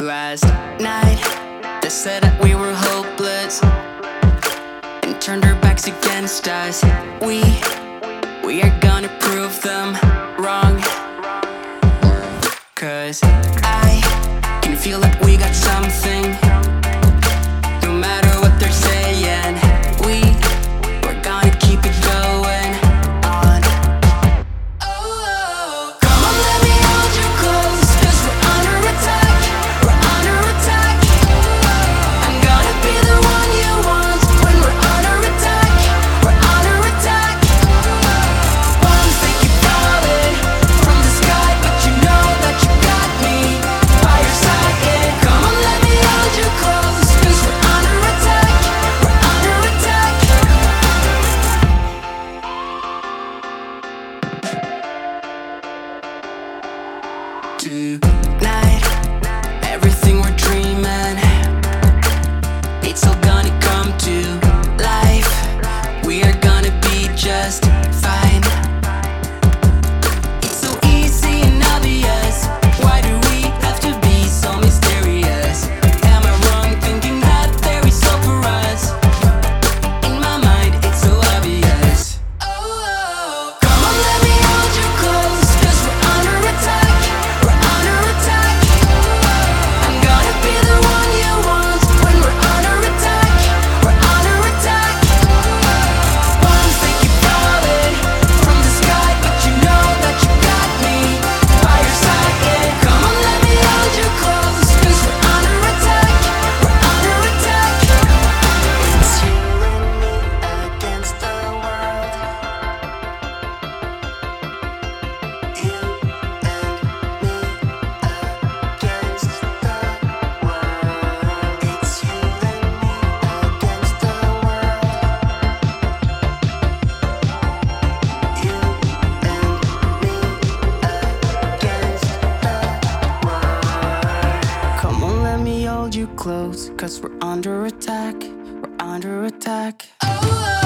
last night. They said that we were hopeless and turned our backs against us. We, we are gonna prove them wrong. Cause I can feel like we got something. do. close, cause we're under attack, we're under attack. Oh, oh.